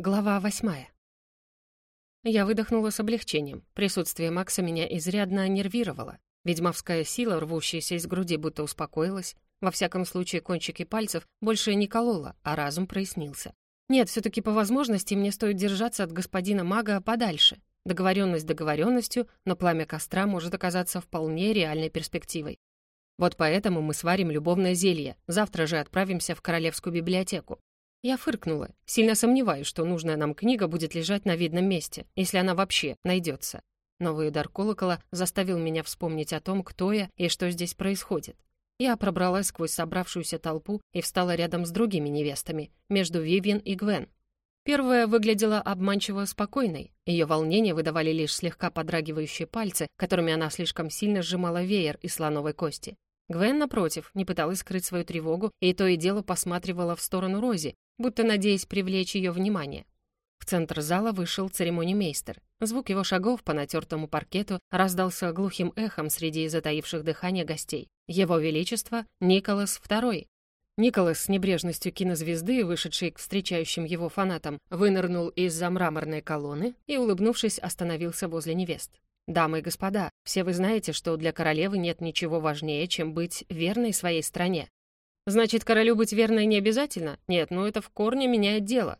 Глава восьмая. Я выдохнула с облегчением. Присутствие Макса меня изрядно нервировало. Ведьмовская сила, рвущаяся из груди, будто успокоилась. Во всяком случае, кончики пальцев больше не колола, а разум прояснился. Нет, все таки по возможности мне стоит держаться от господина мага подальше. Договоренность договоренностью, но пламя костра может оказаться вполне реальной перспективой. Вот поэтому мы сварим любовное зелье. Завтра же отправимся в Королевскую библиотеку. Я фыркнула, сильно сомневаюсь, что нужная нам книга будет лежать на видном месте, если она вообще найдется. Новый удар колокола заставил меня вспомнить о том, кто я и что здесь происходит. Я пробралась сквозь собравшуюся толпу и встала рядом с другими невестами, между Вивьен и Гвен. Первая выглядела обманчиво спокойной. Ее волнение выдавали лишь слегка подрагивающие пальцы, которыми она слишком сильно сжимала веер из слоновой кости. Гвен, напротив, не пыталась скрыть свою тревогу и то и дело посматривала в сторону Рози, будто надеясь привлечь ее внимание. В центр зала вышел церемонимейстер. Звук его шагов по натертому паркету раздался глухим эхом среди затаивших дыхания гостей. Его Величество Николас II. Николас с небрежностью кинозвезды, вышедший к встречающим его фанатам, вынырнул из-за мраморной колонны и, улыбнувшись, остановился возле невест. «Дамы и господа, все вы знаете, что для королевы нет ничего важнее, чем быть верной своей стране. Значит, королю быть верной не обязательно? Нет, ну это в корне меняет дело.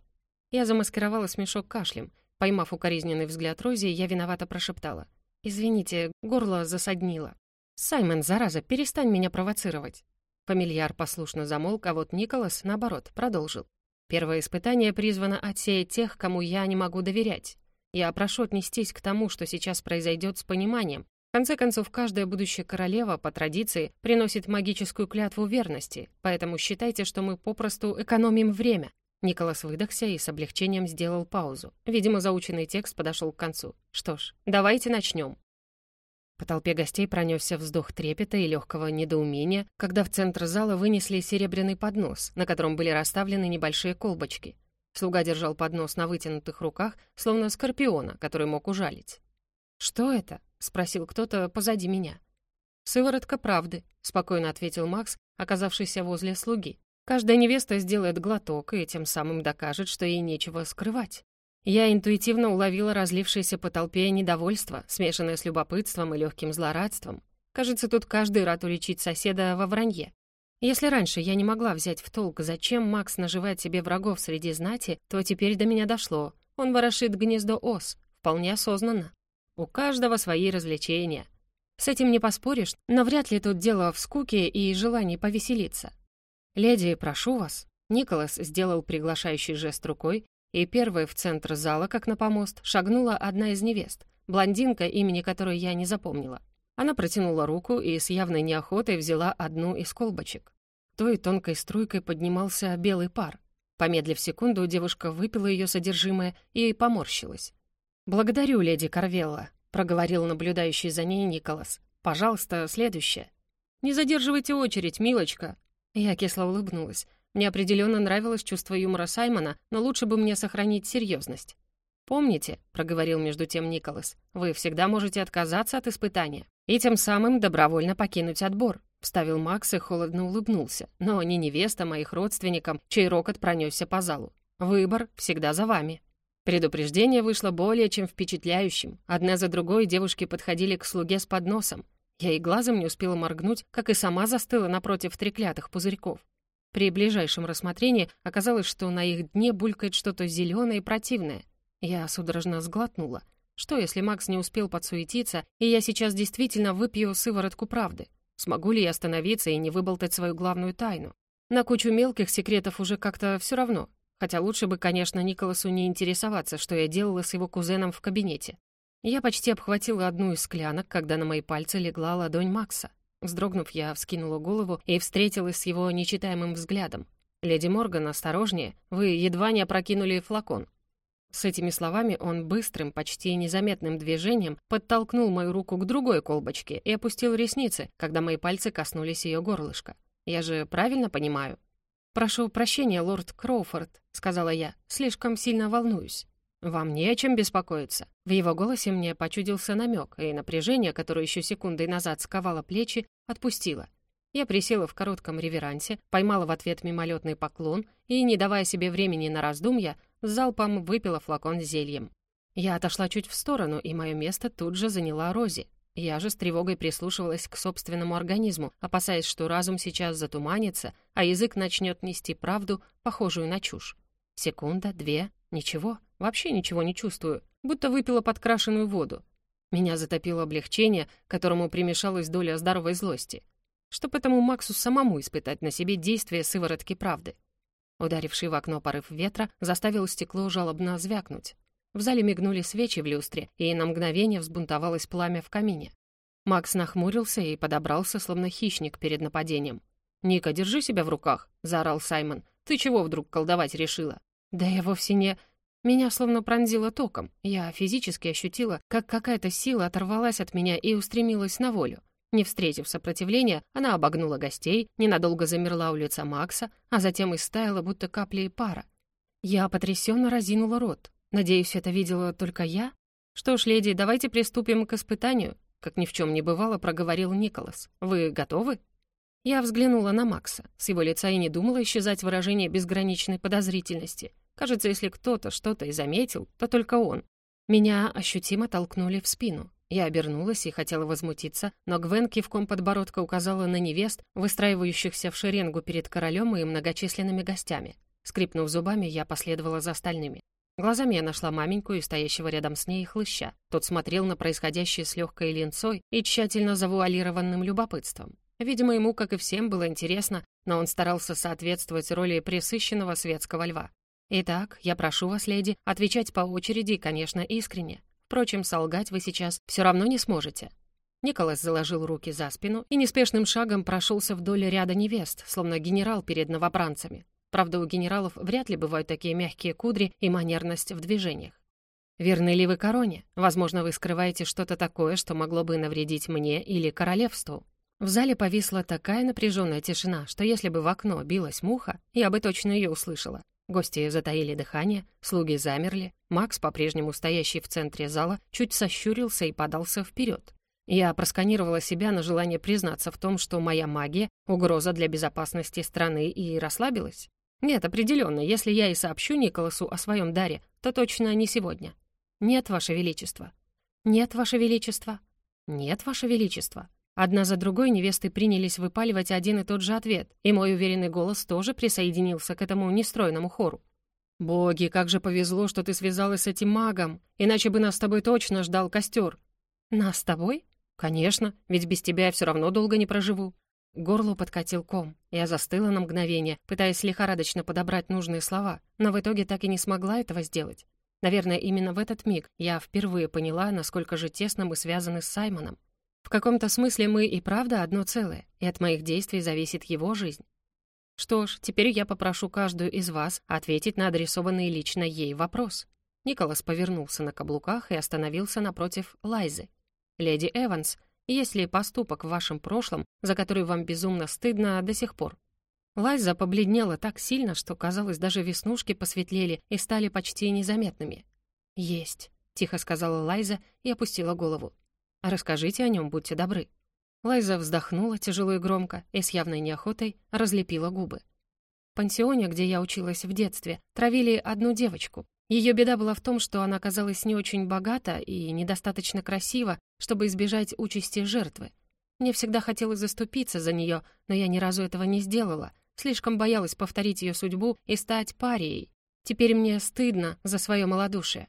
Я замаскировала смешок кашлем. Поймав укоризненный взгляд Рози, я виновато прошептала. «Извините, горло засаднило». «Саймон, зараза, перестань меня провоцировать». Фамильяр послушно замолк, а вот Николас, наоборот, продолжил. «Первое испытание призвано отсеять тех, кому я не могу доверять. Я прошу отнестись к тому, что сейчас произойдет с пониманием, в конце концов, каждая будущая королева, по традиции, приносит магическую клятву верности, поэтому считайте, что мы попросту экономим время». Николас выдохся и с облегчением сделал паузу. Видимо, заученный текст подошел к концу. «Что ж, давайте начнем». По толпе гостей пронесся вздох трепета и легкого недоумения, когда в центр зала вынесли серебряный поднос, на котором были расставлены небольшие колбочки. Слуга держал поднос на вытянутых руках, словно скорпиона, который мог ужалить. «Что это?» — спросил кто-то позади меня. «Сыворотка правды», — спокойно ответил Макс, оказавшийся возле слуги. «Каждая невеста сделает глоток и тем самым докажет, что ей нечего скрывать». Я интуитивно уловила разлившееся по толпе недовольство, смешанное с любопытством и легким злорадством. Кажется, тут каждый рад уличить соседа во вранье. Если раньше я не могла взять в толк, зачем Макс наживает себе врагов среди знати, то теперь до меня дошло. Он ворошит гнездо ос, вполне осознанно. У каждого свои развлечения. С этим не поспоришь, но вряд ли тут дело в скуке и желании повеселиться. «Леди, прошу вас». Николас сделал приглашающий жест рукой, и первой в центр зала, как на помост, шагнула одна из невест, блондинка, имени которой я не запомнила. Она протянула руку и с явной неохотой взяла одну из колбочек. Той тонкой струйкой поднимался белый пар. Помедлив секунду, девушка выпила ее содержимое и поморщилась. «Благодарю, леди Карвелла», — проговорил наблюдающий за ней Николас. «Пожалуйста, следующее». «Не задерживайте очередь, милочка». Я кисло улыбнулась. Мне определенно нравилось чувство юмора Саймона, но лучше бы мне сохранить серьезность. «Помните», — проговорил между тем Николас, «вы всегда можете отказаться от испытания и тем самым добровольно покинуть отбор», — вставил Макс и холодно улыбнулся, но не невеста моих родственникам, чей рокот пронесся по залу. «Выбор всегда за вами». Предупреждение вышло более чем впечатляющим. Одна за другой девушки подходили к слуге с подносом. Я и глазом не успела моргнуть, как и сама застыла напротив треклятых пузырьков. При ближайшем рассмотрении оказалось, что на их дне булькает что-то зеленое и противное. Я судорожно сглотнула. Что, если Макс не успел подсуетиться, и я сейчас действительно выпью сыворотку правды? Смогу ли я остановиться и не выболтать свою главную тайну? На кучу мелких секретов уже как-то все равно. Хотя лучше бы, конечно, Николасу не интересоваться, что я делала с его кузеном в кабинете. Я почти обхватила одну из склянок, когда на мои пальцы легла ладонь Макса. Вздрогнув, я вскинула голову и встретилась с его нечитаемым взглядом. «Леди Морган, осторожнее, вы едва не опрокинули флакон». С этими словами он быстрым, почти незаметным движением подтолкнул мою руку к другой колбочке и опустил ресницы, когда мои пальцы коснулись ее горлышка. «Я же правильно понимаю?» «Прошу прощения, лорд Кроуфорд», — сказала я, — «слишком сильно волнуюсь». «Вам не о чем беспокоиться». В его голосе мне почудился намек, и напряжение, которое еще секундой назад сковало плечи, отпустило. Я присела в коротком реверансе, поймала в ответ мимолетный поклон и, не давая себе времени на раздумья, залпом выпила флакон с зельем. Я отошла чуть в сторону, и мое место тут же заняла Рози. Я же с тревогой прислушивалась к собственному организму, опасаясь, что разум сейчас затуманится, а язык начнет нести правду, похожую на чушь. Секунда, две, ничего, вообще ничего не чувствую, будто выпила подкрашенную воду. Меня затопило облегчение, которому примешалась доля здоровой злости. Чтоб этому Максу самому испытать на себе действие сыворотки правды. Ударивший в окно порыв ветра заставил стекло жалобно звякнуть. В зале мигнули свечи в люстре, и на мгновение взбунтовалось пламя в камине. Макс нахмурился и подобрался, словно хищник перед нападением. «Ника, держи себя в руках!» — заорал Саймон. «Ты чего вдруг колдовать решила?» «Да я вовсе не...» Меня словно пронзило током. Я физически ощутила, как какая-то сила оторвалась от меня и устремилась на волю. Не встретив сопротивления, она обогнула гостей, ненадолго замерла у лица Макса, а затем истаяла, будто капли пара. Я потрясенно разинула рот. Надеюсь, это видела только я? Что ж, леди, давайте приступим к испытанию. Как ни в чем не бывало, проговорил Николас. Вы готовы? Я взглянула на Макса. С его лица и не думала исчезать выражение безграничной подозрительности. Кажется, если кто-то что-то и заметил, то только он. Меня ощутимо толкнули в спину. Я обернулась и хотела возмутиться, но Гвен кивком подбородка указала на невест, выстраивающихся в шеренгу перед королем и многочисленными гостями. Скрипнув зубами, я последовала за остальными. Глазами я нашла маменьку и стоящего рядом с ней хлыща. Тот смотрел на происходящее с легкой линцой и тщательно завуалированным любопытством. Видимо, ему, как и всем, было интересно, но он старался соответствовать роли пресыщенного светского льва. «Итак, я прошу вас, леди, отвечать по очереди конечно, искренне. Впрочем, солгать вы сейчас все равно не сможете». Николас заложил руки за спину и неспешным шагом прошелся вдоль ряда невест, словно генерал перед новобранцами. Правда, у генералов вряд ли бывают такие мягкие кудри и манерность в движениях. Верны ли вы короне? Возможно, вы скрываете что-то такое, что могло бы навредить мне или королевству. В зале повисла такая напряженная тишина, что если бы в окно билась муха, я бы точно ее услышала. Гости затаили дыхание, слуги замерли. Макс, по-прежнему стоящий в центре зала, чуть сощурился и подался вперед. Я просканировала себя на желание признаться в том, что моя магия — угроза для безопасности страны, и расслабилась. Нет, определенно, если я и сообщу Николасу о своем даре, то точно не сегодня. Нет, Ваше Величество. Нет, Ваше Величество. Нет, Ваше Величество. Одна за другой невесты принялись выпаливать один и тот же ответ, и мой уверенный голос тоже присоединился к этому нестройному хору. «Боги, как же повезло, что ты связалась с этим магом, иначе бы нас с тобой точно ждал костер». «Нас с тобой?» «Конечно, ведь без тебя я все равно долго не проживу. Горло подкатил ком. Я застыла на мгновение, пытаясь лихорадочно подобрать нужные слова, но в итоге так и не смогла этого сделать. Наверное, именно в этот миг я впервые поняла, насколько же тесно мы связаны с Саймоном. В каком-то смысле мы и правда одно целое, и от моих действий зависит его жизнь. Что ж, теперь я попрошу каждую из вас ответить на адресованный лично ей вопрос. Николас повернулся на каблуках и остановился напротив Лайзы. «Леди Эванс, есть ли поступок в вашем прошлом, за который вам безумно стыдно до сих пор? Лайза побледнела так сильно, что, казалось, даже веснушки посветлели и стали почти незаметными. «Есть», — тихо сказала Лайза и опустила голову. «Расскажите о нем, будьте добры». Лайза вздохнула тяжело и громко и с явной неохотой разлепила губы. В пансионе, где я училась в детстве, травили одну девочку, ее беда была в том, что она оказалась не очень богата и недостаточно красива, чтобы избежать участи жертвы. Мне всегда хотелось заступиться за нее, но я ни разу этого не сделала. Слишком боялась повторить ее судьбу и стать парией. Теперь мне стыдно за свое малодушие.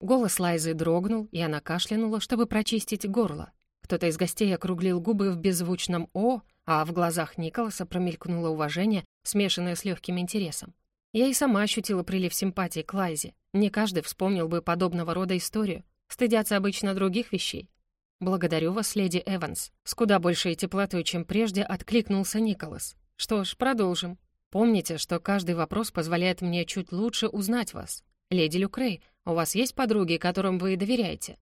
Голос Лайзы дрогнул, и она кашлянула, чтобы прочистить горло. Кто-то из гостей округлил губы в беззвучном «О», а в глазах Николаса промелькнуло уважение, смешанное с легким интересом. Я и сама ощутила прилив симпатии к Лайзе. Не каждый вспомнил бы подобного рода историю. Стыдятся обычно других вещей. «Благодарю вас, леди Эванс». С куда большей теплотой, чем прежде, откликнулся Николас. «Что ж, продолжим. Помните, что каждый вопрос позволяет мне чуть лучше узнать вас. Леди Люкрей, у вас есть подруги, которым вы доверяете?»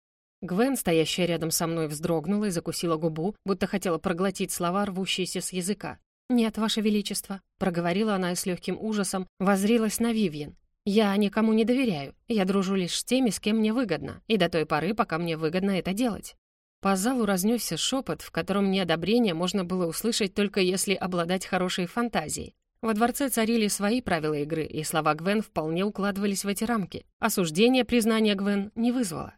Гвен, стоящая рядом со мной, вздрогнула и закусила губу, будто хотела проглотить слова, рвущиеся с языка. «Нет, Ваше Величество», — проговорила она и с легким ужасом возрилась на Вивьен. «Я никому не доверяю. Я дружу лишь с теми, с кем мне выгодно, и до той поры, пока мне выгодно это делать». По залу разнесся шепот, в котором неодобрение можно было услышать только если обладать хорошей фантазией. Во дворце царили свои правила игры, и слова Гвен вполне укладывались в эти рамки. Осуждение признания Гвен не вызвало.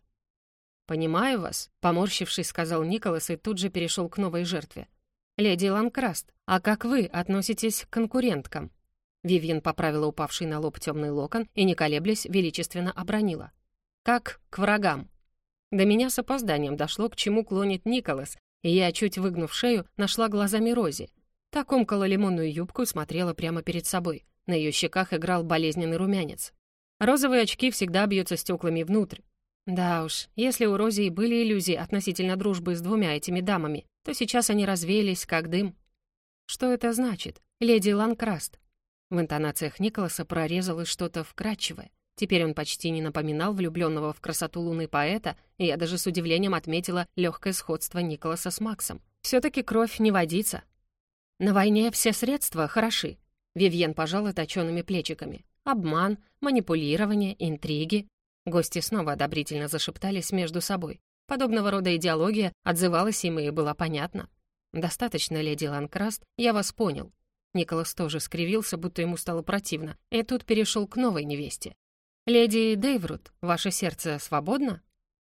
«Понимаю вас», — поморщившись, сказал Николас и тут же перешел к новой жертве. «Леди Ланкраст, а как вы относитесь к конкуренткам?» Вивьен поправила упавший на лоб темный локон и, не колеблясь, величественно обронила. «Как к врагам?» До меня с опозданием дошло, к чему клонит Николас, и я, чуть выгнув шею, нашла глазами Рози, Та комкала лимонную юбку и смотрела прямо перед собой. На ее щеках играл болезненный румянец. Розовые очки всегда бьются стеклами внутрь. Да уж, если у Рози и были иллюзии относительно дружбы с двумя этими дамами, то сейчас они развеялись, как дым. Что это значит? Леди Ланкраст. В интонациях Николаса прорезалось что-то вкрадчивое. Теперь он почти не напоминал влюбленного в красоту луны поэта, и я даже с удивлением отметила легкое сходство Николаса с Максом. Все-таки кровь не водится, «На войне все средства хороши», — Вивьен пожала точёными плечиками. «Обман, манипулирование, интриги». Гости снова одобрительно зашептались между собой. Подобного рода идеология отзывалась им и была понятна. «Достаточно, леди Ланкраст, я вас понял». Николас тоже скривился, будто ему стало противно, и тут перешел к новой невесте. «Леди Дейврут, ваше сердце свободно?»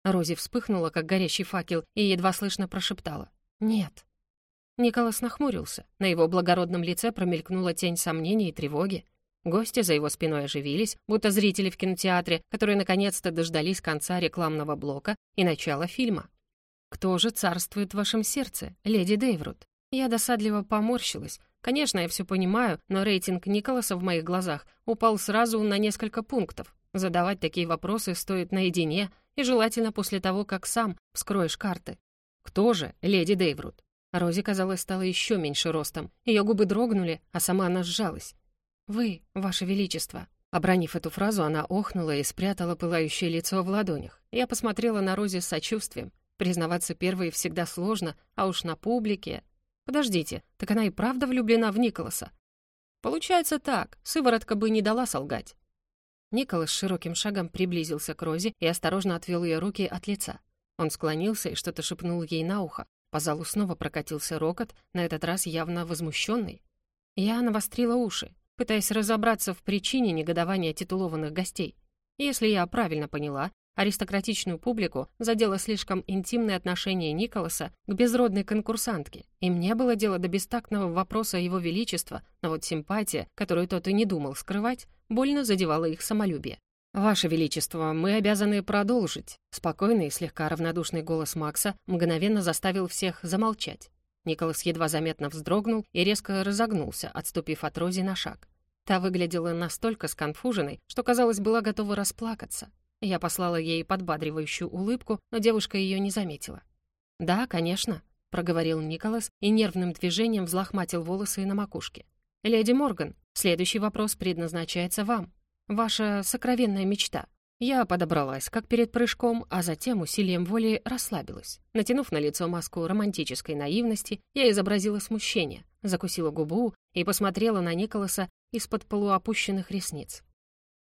Рози вспыхнула, как горящий факел, и едва слышно прошептала. «Нет». Николас нахмурился. На его благородном лице промелькнула тень сомнений и тревоги. Гости за его спиной оживились, будто зрители в кинотеатре, которые наконец-то дождались конца рекламного блока и начала фильма. «Кто же царствует в вашем сердце, леди Дейврут?» Я досадливо поморщилась. Конечно, я все понимаю, но рейтинг Николаса в моих глазах упал сразу на несколько пунктов. Задавать такие вопросы стоит наедине и желательно после того, как сам вскроешь карты. «Кто же, леди Дейврут?» Рози, казалось, стала еще меньше ростом. Ее губы дрогнули, а сама она сжалась. «Вы, Ваше Величество». Обронив эту фразу, она охнула и спрятала пылающее лицо в ладонях. Я посмотрела на Рози с сочувствием. Признаваться первой всегда сложно, а уж на публике... Подождите, так она и правда влюблена в Николаса? Получается так, сыворотка бы не дала солгать. Николас широким шагом приблизился к Розе и осторожно отвел ее руки от лица. Он склонился и что-то шепнул ей на ухо, по залу снова прокатился рокот, на этот раз явно возмущенный. Я навострила уши, пытаясь разобраться в причине негодования титулованных гостей. Если я правильно поняла, аристократичную публику задело слишком интимное отношение Николаса к безродной конкурсантке. Им не было дела до бестактного вопроса его величества, но вот симпатия, которую тот и не думал скрывать, больно задевала их самолюбие. «Ваше Величество, мы обязаны продолжить». Спокойный и слегка равнодушный голос Макса мгновенно заставил всех замолчать. Николас едва заметно вздрогнул и резко разогнулся, отступив от Рози на шаг. Та выглядела настолько сконфуженной, что, казалось, была готова расплакаться. Я послала ей подбадривающую улыбку, но девушка ее не заметила. «Да, конечно», — проговорил Николас и нервным движением взлохматил волосы на макушке. «Леди Морган, следующий вопрос предназначается вам». Ваша сокровенная мечта. Я подобралась, как перед прыжком, а затем усилием воли расслабилась. Натянув на лицо маску романтической наивности, я изобразила смущение, закусила губу и посмотрела на Николаса из-под полуопущенных ресниц.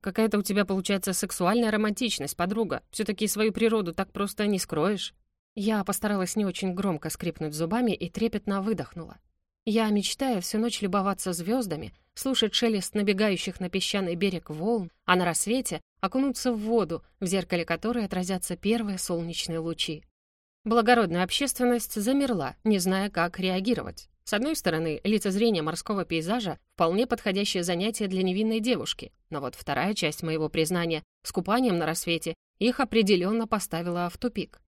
«Какая-то у тебя получается сексуальная романтичность, подруга. Все-таки свою природу так просто не скроешь». Я постаралась не очень громко скрипнуть зубами и трепетно выдохнула. Я мечтаю всю ночь любоваться звездами, слушать шелест набегающих на песчаный берег волн, а на рассвете окунуться в воду, в зеркале которой отразятся первые солнечные лучи. Благородная общественность замерла, не зная, как реагировать. С одной стороны, лицезрение морского пейзажа — вполне подходящее занятие для невинной девушки, но вот вторая часть моего признания с купанием на рассвете их определенно поставила в тупик.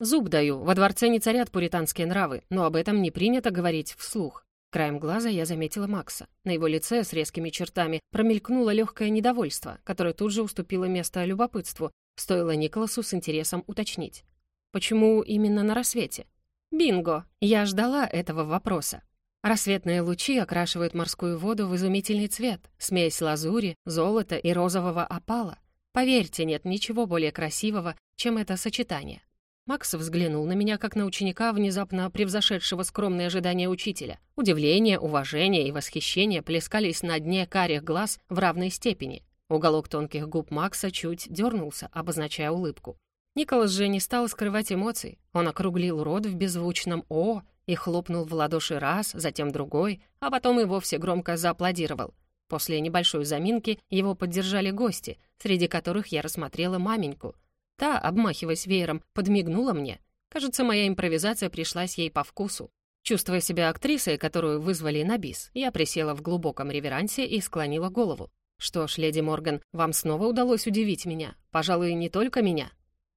Зуб даю, во дворце не царят пуританские нравы, но об этом не принято говорить вслух. Краем глаза я заметила Макса. На его лице с резкими чертами промелькнуло легкое недовольство, которое тут же уступило место любопытству, стоило Николасу с интересом уточнить. Почему именно на рассвете? Бинго! Я ждала этого вопроса. Рассветные лучи окрашивают морскую воду в изумительный цвет, смесь лазури, золота и розового опала. Поверьте, нет ничего более красивого, чем это сочетание. Макс взглянул на меня, как на ученика, внезапно превзошедшего скромные ожидания учителя. Удивление, уважение и восхищение плескались на дне карих глаз в равной степени. Уголок тонких губ Макса чуть дернулся, обозначая улыбку. Николас же не стал скрывать эмоций. Он округлил рот в беззвучном «О» и хлопнул в ладоши раз, затем другой, а потом и вовсе громко зааплодировал. После небольшой заминки его поддержали гости, среди которых я рассмотрела маменьку. Та, обмахиваясь веером, подмигнула мне. Кажется, моя импровизация пришлась ей по вкусу. Чувствуя себя актрисой, которую вызвали на бис, я присела в глубоком реверансе и склонила голову. «Что ж, леди Морган, вам снова удалось удивить меня. Пожалуй, не только меня».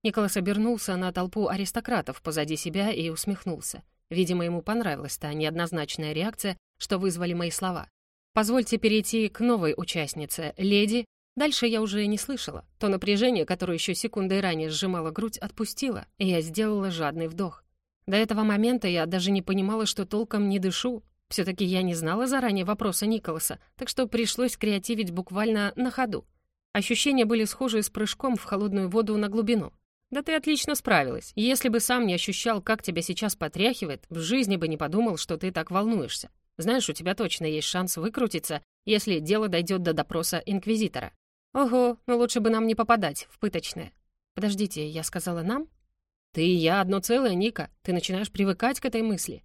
Николас обернулся на толпу аристократов позади себя и усмехнулся. Видимо, ему понравилась та неоднозначная реакция, что вызвали мои слова. «Позвольте перейти к новой участнице, леди...» Дальше я уже не слышала. То напряжение, которое еще секундой ранее сжимало грудь, отпустило, и я сделала жадный вдох. До этого момента я даже не понимала, что толком не дышу. Все-таки я не знала заранее вопроса Николаса, так что пришлось креативить буквально на ходу. Ощущения были схожи с прыжком в холодную воду на глубину. «Да ты отлично справилась. Если бы сам не ощущал, как тебя сейчас потряхивает, в жизни бы не подумал, что ты так волнуешься. Знаешь, у тебя точно есть шанс выкрутиться, если дело дойдет до допроса Инквизитора». «Ого, но лучше бы нам не попадать в пыточное». «Подождите, я сказала «нам»?» «Ты и я одно целое, Ника. Ты начинаешь привыкать к этой мысли».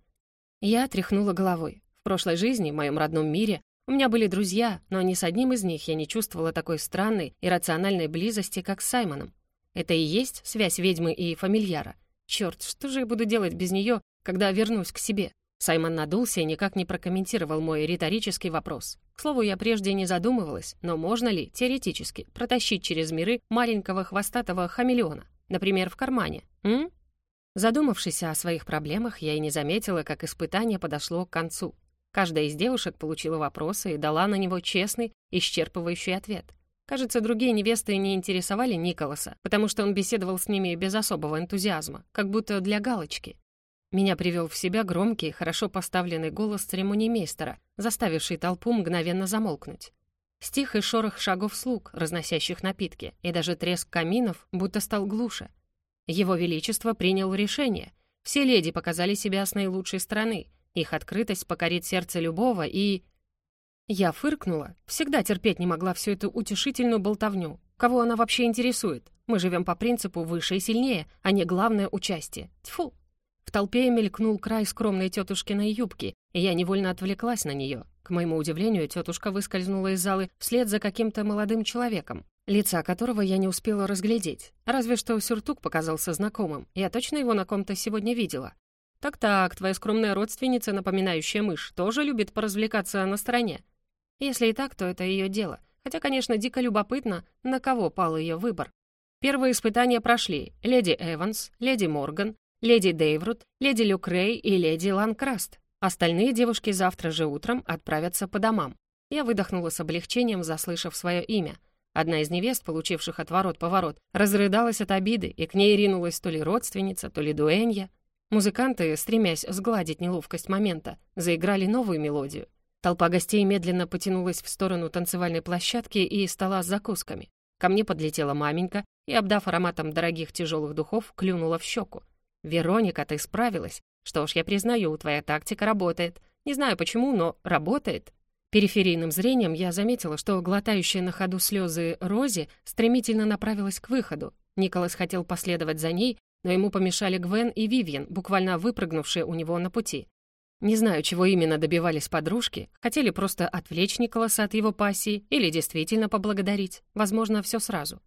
Я тряхнула головой. В прошлой жизни, в моем родном мире, у меня были друзья, но ни с одним из них я не чувствовала такой странной и рациональной близости, как с Саймоном. Это и есть связь ведьмы и фамильяра. Черт, что же я буду делать без нее, когда вернусь к себе? Саймон надулся и никак не прокомментировал мой риторический вопрос. К слову, я прежде не задумывалась, но можно ли, теоретически, протащить через миры маленького хвостатого хамелеона? Например, в кармане. М? Задумавшись о своих проблемах, я и не заметила, как испытание подошло к концу. Каждая из девушек получила вопросы и дала на него честный, исчерпывающий ответ. Кажется, другие невесты не интересовали Николаса, потому что он беседовал с ними без особого энтузиазма, как будто для галочки. Меня привел в себя громкий, хорошо поставленный голос церемонимейстера, заставивший толпу мгновенно замолкнуть. Стих и шорох шагов слуг, разносящих напитки, и даже треск каминов будто стал глуше. Его Величество принял решение. Все леди показали себя с наилучшей стороны. Их открытость покорит сердце любого и... Я фыркнула. Всегда терпеть не могла всю эту утешительную болтовню. Кого она вообще интересует? Мы живем по принципу «выше и сильнее», а не главное участие. Тьфу! В толпе мелькнул край скромной тетушкиной юбки, и я невольно отвлеклась на нее. К моему удивлению, тетушка выскользнула из залы вслед за каким-то молодым человеком, лица которого я не успела разглядеть. Разве что сюртук показался знакомым. Я точно его на ком-то сегодня видела. Так-так, твоя скромная родственница, напоминающая мышь, тоже любит поразвлекаться на стороне. Если и так, то это ее дело. Хотя, конечно, дико любопытно, на кого пал ее выбор. Первые испытания прошли леди Эванс, леди Морган, леди Дейврут, леди Люкрей и леди Ланкраст. Остальные девушки завтра же утром отправятся по домам. Я выдохнула с облегчением, заслышав свое имя. Одна из невест, получивших отворот-поворот, разрыдалась от обиды, и к ней ринулась то ли родственница, то ли дуэнья. Музыканты, стремясь сгладить неловкость момента, заиграли новую мелодию. Толпа гостей медленно потянулась в сторону танцевальной площадки и стола с закусками. Ко мне подлетела маменька и, обдав ароматом дорогих тяжелых духов, клюнула в щеку. «Вероника, ты справилась. Что ж, я признаю, твоя тактика работает. Не знаю почему, но работает. Периферийным зрением я заметила, что глотающая на ходу слезы Рози стремительно направилась к выходу. Николас хотел последовать за ней, но ему помешали Гвен и Вивьен, буквально выпрыгнувшие у него на пути. Не знаю, чего именно добивались подружки, хотели просто отвлечь Николаса от его пассии или действительно поблагодарить, возможно, все сразу.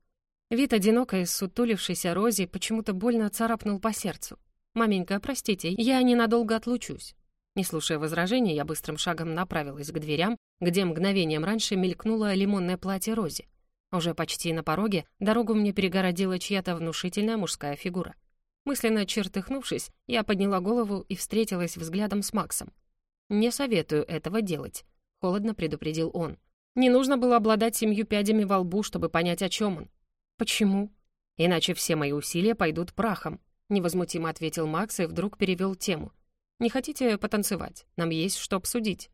Вид одинокой, сутулившейся Рози почему-то больно царапнул по сердцу. «Маменька, простите, я ненадолго отлучусь». Не слушая возражений, я быстрым шагом направилась к дверям, где мгновением раньше мелькнуло лимонное платье Рози. Уже почти на пороге дорогу мне перегородила чья-то внушительная мужская фигура. Мысленно чертыхнувшись, я подняла голову и встретилась взглядом с Максом. «Не советую этого делать», — холодно предупредил он. «Не нужно было обладать семью пядями во лбу, чтобы понять, о чем он». «Почему?» «Иначе все мои усилия пойдут прахом», Невозмутимо ответил Макс и вдруг перевел тему. «Не хотите потанцевать? Нам есть что обсудить».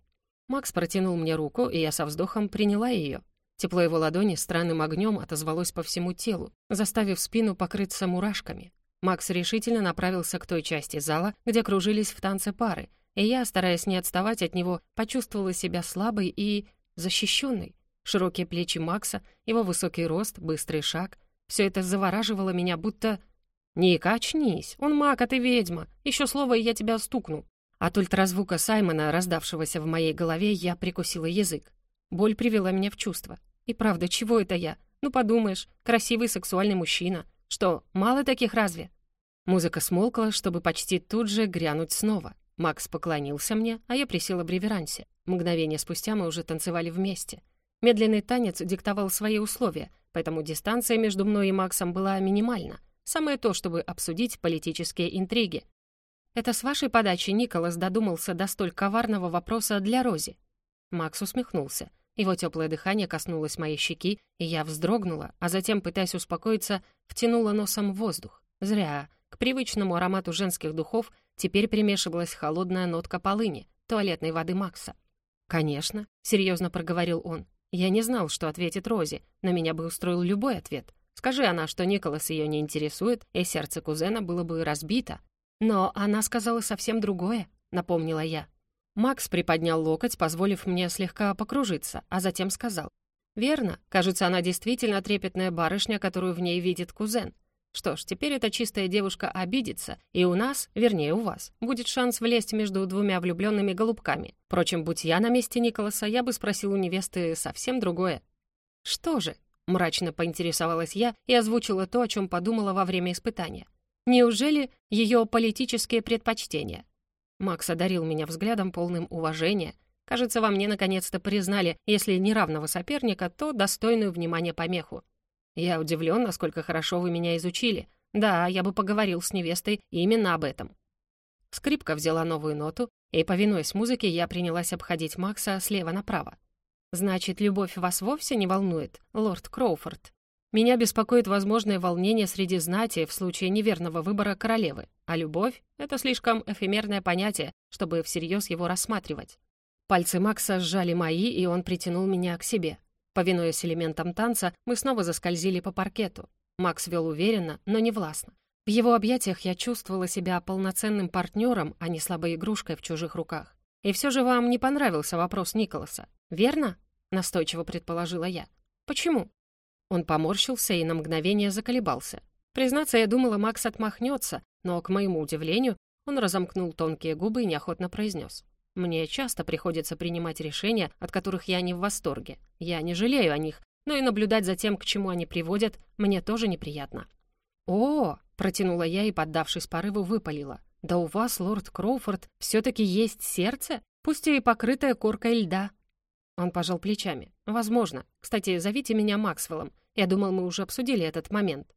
Макс протянул мне руку, и я со вздохом приняла ее. Тепло его ладони странным огнем отозвалось по всему телу, заставив спину покрыться мурашками. Макс решительно направился к той части зала, где кружились в танце пары, и я, стараясь не отставать от него, почувствовала себя слабой и защищенной. Широкие плечи Макса, его высокий рост, быстрый шаг — все это завораживало меня, будто «Ника, очнись, он маг, а ты ведьма. Еще слово, и я тебя стукну». От ультразвука Саймона, раздавшегося в моей голове, я прикусила язык. Боль привела меня в чувство. И правда, чего это я? Ну, подумаешь, красивый сексуальный мужчина. Что, мало таких разве? Музыка смолкла, чтобы почти тут же грянуть снова. Макс поклонился мне, а я присела в реверансе. Мгновение спустя мы уже танцевали вместе. Медленный танец диктовал свои условия, поэтому дистанция между мной и Максом была минимальна. Самое то, чтобы обсудить политические интриги. Это с вашей подачи Николас додумался до столь коварного вопроса для Рози. Макс усмехнулся. Его теплое дыхание коснулось моей щеки, и я вздрогнула, а затем, пытаясь успокоиться, втянула носом в воздух. Зря. К привычному аромату женских духов теперь примешивалась холодная нотка полыни, туалетной воды Макса. «Конечно», — серьезно проговорил он. Я не знал, что ответит Рози, но меня бы устроил любой ответ. Скажи она, что Николас ее не интересует, и сердце кузена было бы разбито. Но она сказала совсем другое, напомнила я. Макс приподнял локоть, позволив мне слегка покружиться, а затем сказал. «Верно. Кажется, она действительно трепетная барышня, которую в ней видит кузен. Что ж, теперь эта чистая девушка обидится, и у нас, вернее, у вас, будет шанс влезть между двумя влюбленными голубками. Впрочем, будь я на месте Николаса, я бы спросил у невесты совсем другое. «Что же?» — мрачно поинтересовалась я и озвучила то, о чем подумала во время испытания. «Неужели ее политические предпочтения?» Макс одарил меня взглядом, полным уважения. Кажется, во мне наконец-то признали, если не равного соперника, то достойную внимания помеху. Я удивлен, насколько хорошо вы меня изучили. Да, я бы поговорил с невестой именно об этом. Скрипка взяла новую ноту, и, повинуясь музыке, я принялась обходить Макса слева направо. «Значит, любовь вас вовсе не волнует, лорд Кроуфорд?» Меня беспокоит возможное волнение среди знати в случае неверного выбора королевы, а любовь — это слишком эфемерное понятие, чтобы всерьез его рассматривать. Пальцы Макса сжали мои, и он притянул меня к себе. Повинуясь элементам танца, мы снова заскользили по паркету. Макс вел уверенно, но не властно. В его объятиях я чувствовала себя полноценным партнером, а не слабой игрушкой в чужих руках. И все же вам не понравился вопрос Николаса, верно? Настойчиво предположила я. Почему? Он поморщился и на мгновение заколебался. Признаться, я думала, Макс отмахнется, но, к моему удивлению, он разомкнул тонкие губы и неохотно произнес. Мне часто приходится принимать решения, от которых я не в восторге. Я не жалею о них, но и наблюдать за тем, к чему они приводят, мне тоже неприятно. «О!» — протянула я и, поддавшись порыву, выпалила. «Да у вас, лорд Кроуфорд, все-таки есть сердце, пусть и покрытое коркой льда». Он пожал плечами. «Возможно. Кстати, зовите меня Максвеллом. Я думал, мы уже обсудили этот момент».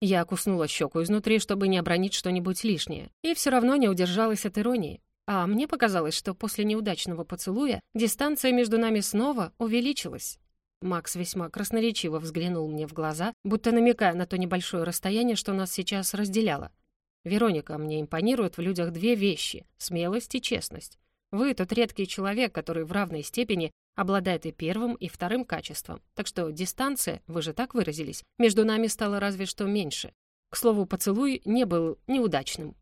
Я куснула щеку изнутри, чтобы не обронить что-нибудь лишнее, и все равно не удержалась от иронии. А мне показалось, что после неудачного поцелуя дистанция между нами снова увеличилась. Макс весьма красноречиво взглянул мне в глаза, будто намекая на то небольшое расстояние, что нас сейчас разделяло. «Вероника, мне импонируют в людях две вещи — смелость и честность. Вы тот редкий человек, который в равной степени обладает и первым, и вторым качеством. Так что дистанция, вы же так выразились, между нами стала разве что меньше. К слову, поцелуй не был неудачным.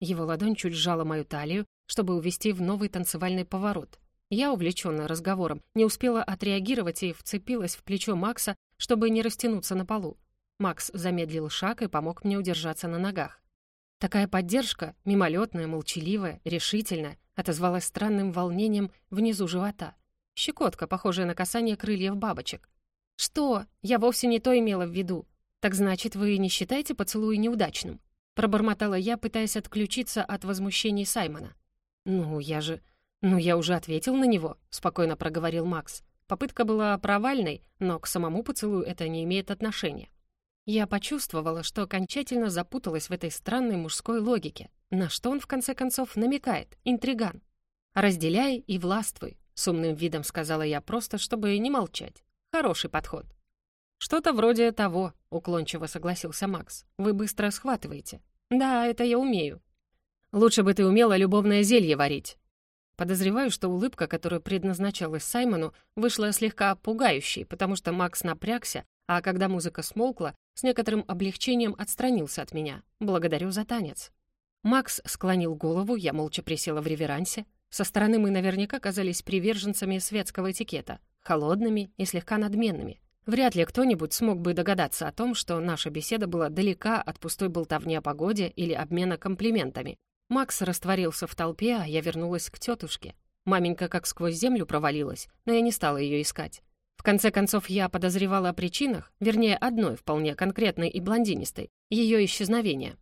Его ладонь чуть сжала мою талию, чтобы увести в новый танцевальный поворот. Я, увлеченная разговором, не успела отреагировать и вцепилась в плечо Макса, чтобы не растянуться на полу. Макс замедлил шаг и помог мне удержаться на ногах. Такая поддержка, мимолетная, молчаливая, решительная, отозвалась странным волнением внизу живота. Щекотка, похожая на касание крыльев бабочек. «Что? Я вовсе не то имела в виду. Так значит, вы не считаете поцелуй неудачным?» Пробормотала я, пытаясь отключиться от возмущений Саймона. «Ну, я же... Ну, я уже ответил на него», — спокойно проговорил Макс. Попытка была провальной, но к самому поцелую это не имеет отношения. Я почувствовала, что окончательно запуталась в этой странной мужской логике. На что он, в конце концов, намекает? Интриган. «Разделяй и властвуй», — с умным видом сказала я просто, чтобы не молчать. Хороший подход. «Что-то вроде того», — уклончиво согласился Макс. «Вы быстро схватываете». «Да, это я умею». «Лучше бы ты умела любовное зелье варить». Подозреваю, что улыбка, которая предназначалась Саймону, вышла слегка пугающей, потому что Макс напрягся, а когда музыка смолкла, с некоторым облегчением отстранился от меня. Благодарю за танец. Макс склонил голову, я молча присела в реверансе. Со стороны мы наверняка казались приверженцами светского этикета, холодными и слегка надменными. Вряд ли кто-нибудь смог бы догадаться о том, что наша беседа была далека от пустой болтовни о погоде или обмена комплиментами. Макс растворился в толпе, а я вернулась к тетушке. Маменька как сквозь землю провалилась, но я не стала ее искать. В конце концов, я подозревала о причинах, вернее, одной вполне конкретной и блондинистой, ее исчезновения.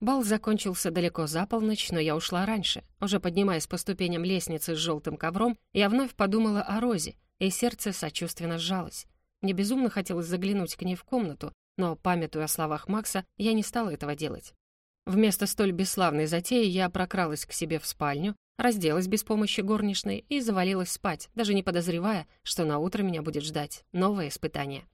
Бал закончился далеко за полночь, но я ушла раньше. Уже поднимаясь по ступеням лестницы с желтым ковром, я вновь подумала о Розе, и сердце сочувственно сжалось. Мне безумно хотелось заглянуть к ней в комнату, но, памятуя о словах Макса, я не стала этого делать. Вместо столь бесславной затеи я прокралась к себе в спальню, разделась без помощи горничной и завалилась спать, даже не подозревая, что на утро меня будет ждать новое испытание.